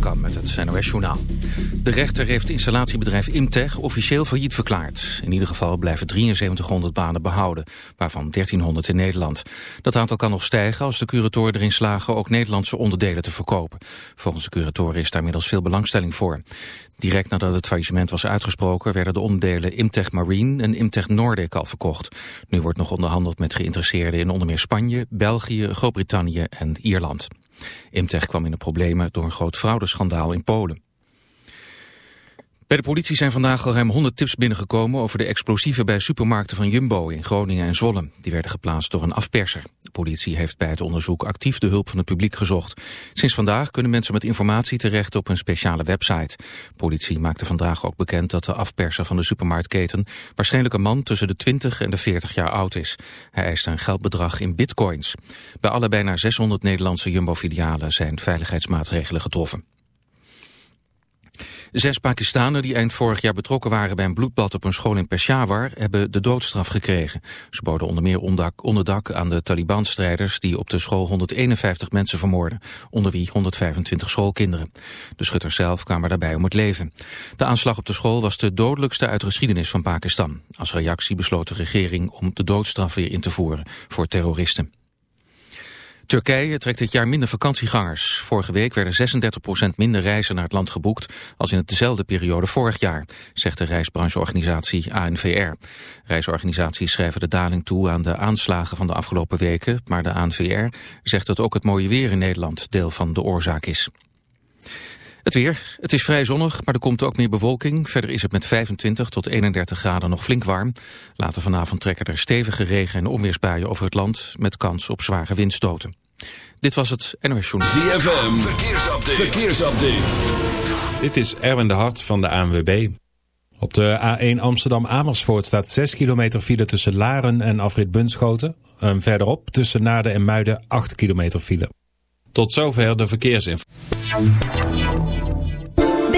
Met het NOS-journaal. De rechter heeft installatiebedrijf Imtech officieel failliet verklaard. In ieder geval blijven 7300 banen behouden, waarvan 1300 in Nederland. Dat aantal kan nog stijgen als de curatoren erin slagen ook Nederlandse onderdelen te verkopen. Volgens de curatoren is daar middels veel belangstelling voor. Direct nadat het faillissement was uitgesproken werden de onderdelen Imtech Marine en Imtech Nordic al verkocht. Nu wordt nog onderhandeld met geïnteresseerden in onder meer Spanje, België, Groot-Brittannië en Ierland. Imtech kwam in de problemen door een groot fraudeschandaal in Polen. Bij de politie zijn vandaag al ruim 100 tips binnengekomen over de explosieven bij supermarkten van Jumbo in Groningen en Zwolle. Die werden geplaatst door een afperser. De politie heeft bij het onderzoek actief de hulp van het publiek gezocht. Sinds vandaag kunnen mensen met informatie terecht op een speciale website. Politie maakte vandaag ook bekend dat de afperser van de supermarktketen waarschijnlijk een man tussen de 20 en de 40 jaar oud is. Hij eist een geldbedrag in bitcoins. Bij alle bijna 600 Nederlandse Jumbo-filialen zijn veiligheidsmaatregelen getroffen. Zes Pakistanen die eind vorig jaar betrokken waren bij een bloedbad op een school in Peshawar hebben de doodstraf gekregen. Ze boden onder meer onderdak aan de Taliban-strijders die op de school 151 mensen vermoorden, onder wie 125 schoolkinderen. De schutters zelf kwamen daarbij om het leven. De aanslag op de school was de dodelijkste uit de geschiedenis van Pakistan. Als reactie besloot de regering om de doodstraf weer in te voeren voor terroristen. Turkije trekt dit jaar minder vakantiegangers. Vorige week werden 36% minder reizen naar het land geboekt als in dezelfde periode vorig jaar, zegt de reisbrancheorganisatie ANVR. Reisorganisaties schrijven de daling toe aan de aanslagen van de afgelopen weken, maar de ANVR zegt dat ook het mooie weer in Nederland deel van de oorzaak is. Het weer. Het is vrij zonnig, maar er komt ook meer bewolking. Verder is het met 25 tot 31 graden nog flink warm. Later vanavond trekken er stevige regen- en onweersbuien over het land... met kans op zware windstoten. Dit was het NOS Journal. ZFM. Verkeersupdate. Verkeersupdate. Dit is Erwin de Hart van de ANWB. Op de A1 Amsterdam-Amersfoort staat 6 kilometer file tussen Laren en Afrit Bunschoten. verderop tussen Naarden en Muiden 8 kilometer file. Tot zover de verkeersinformatie.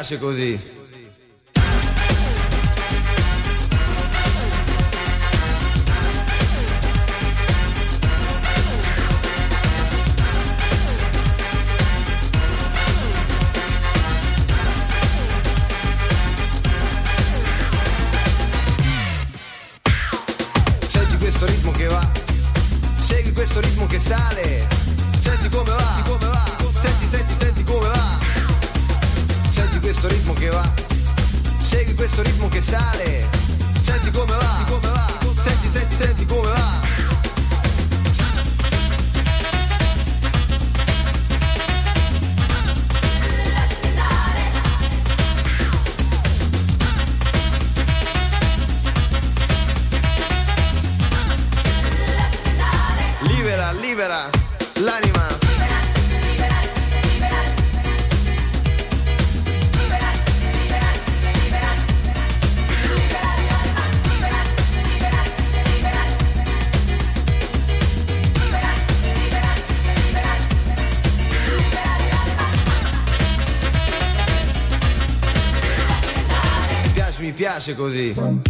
piace così. piace così.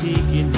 seeking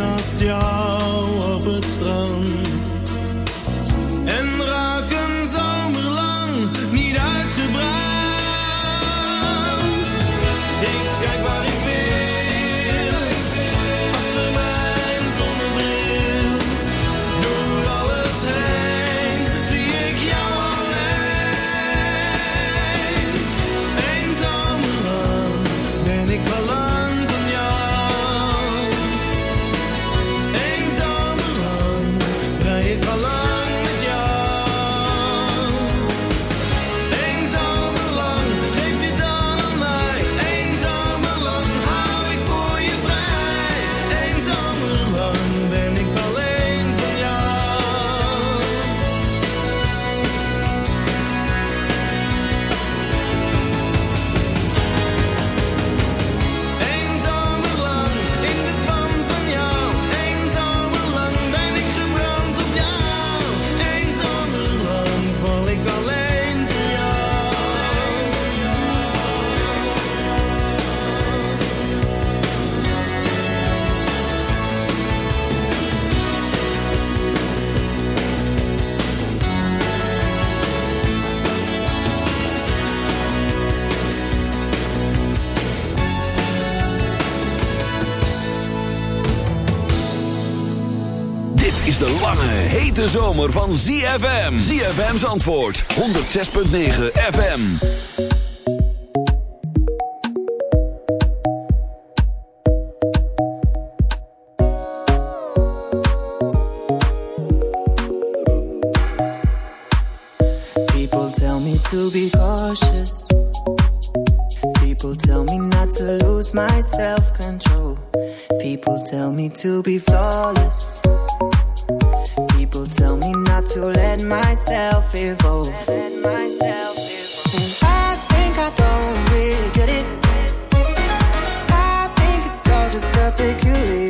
naast jou op het strand. zomer van ZFM. ZFM's antwoord. 106.9 FM. People tell me to be cautious. People tell me not to lose my self-control. People tell me to be flawless. to let myself evolve. And I think I don't really get it. I think it's all just a peculiar.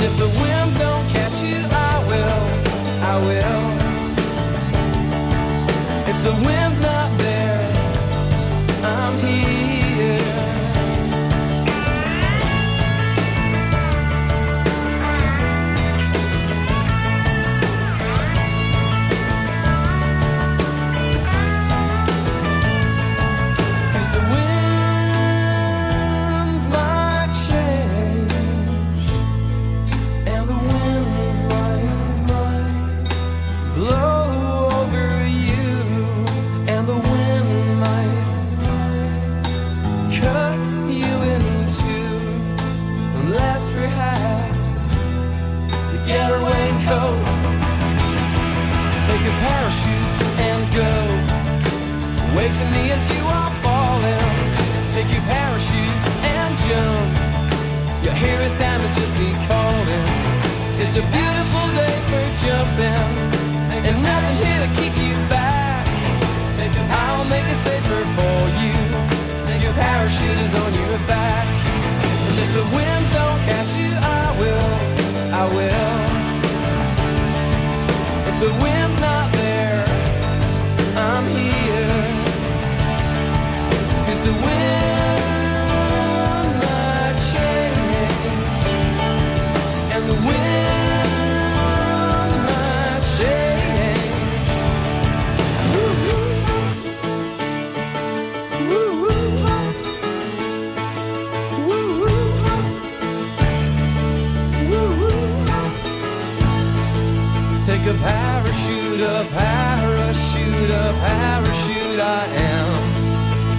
if the wind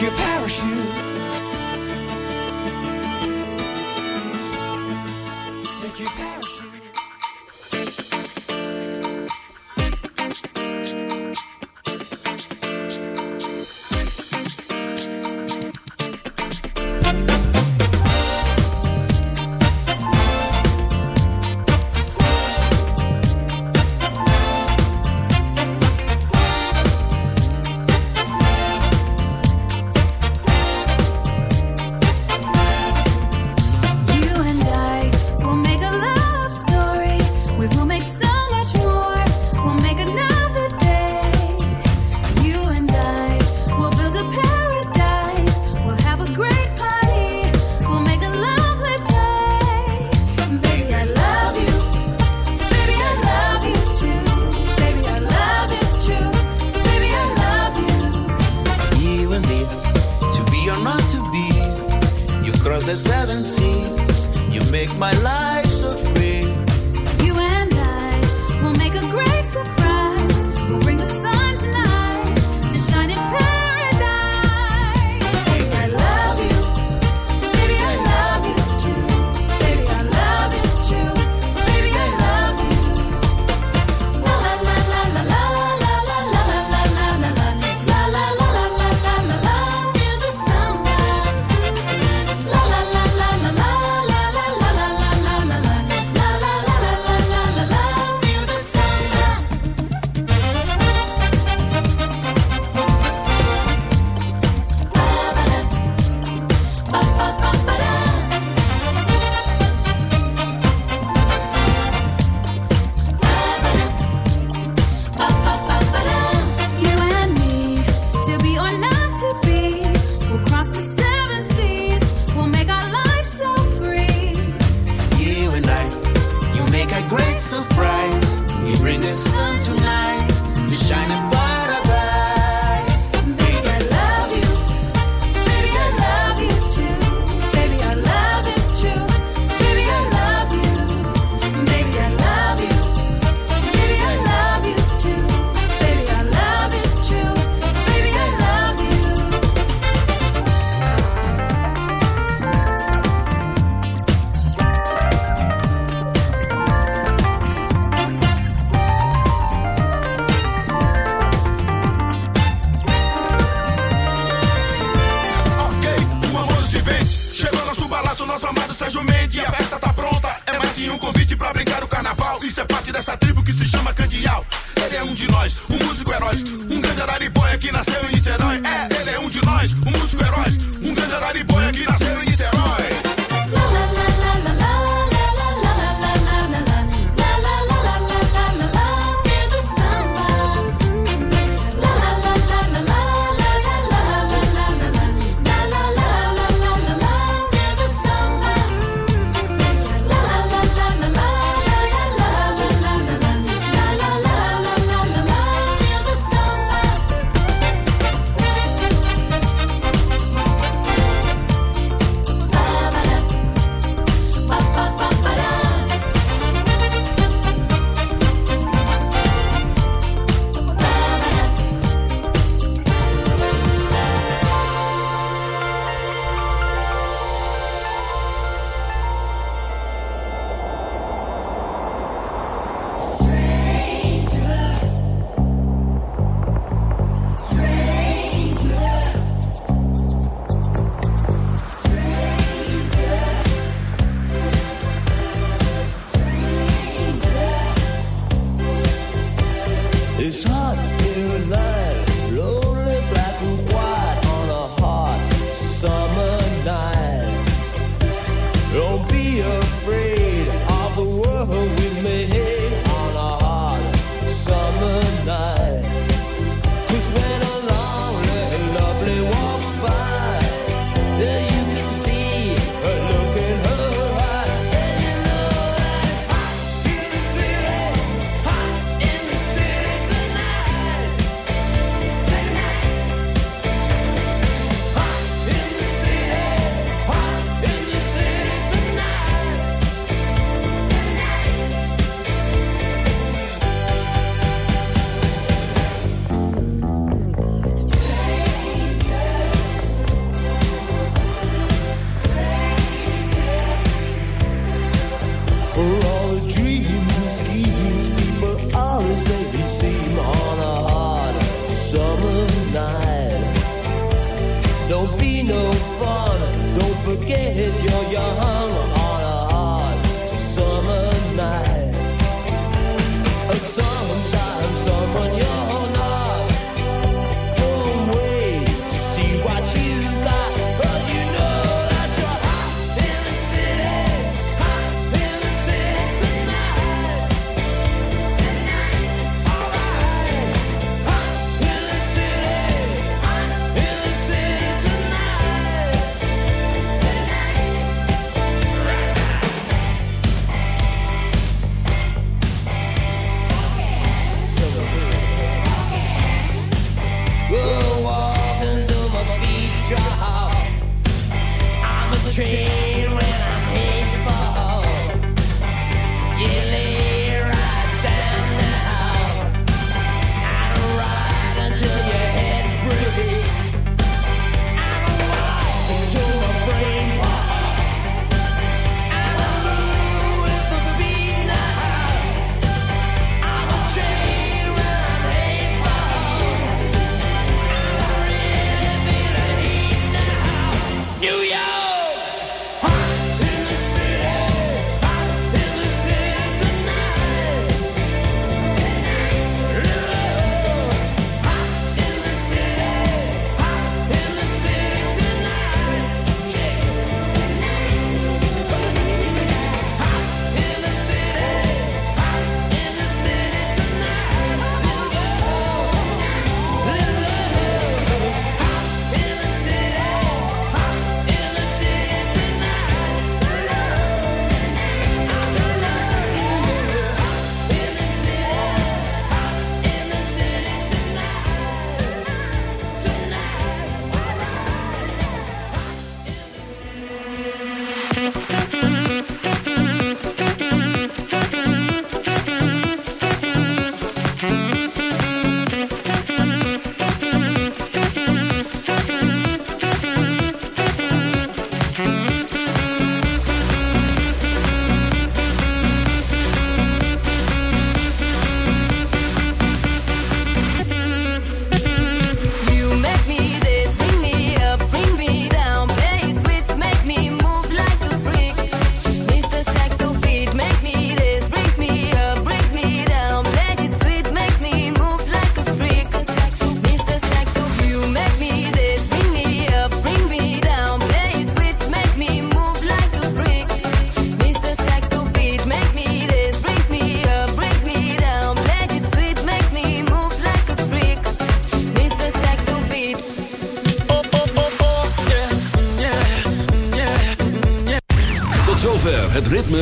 your past. seven seas. You make my life so free. You and I will make a great surprise. We'll bring the sun. um músico herói, um grande araribóia que nasceu em Niterói. É, ele é um de nós, um músico herói, um grande araribóia que nasceu em Niterói.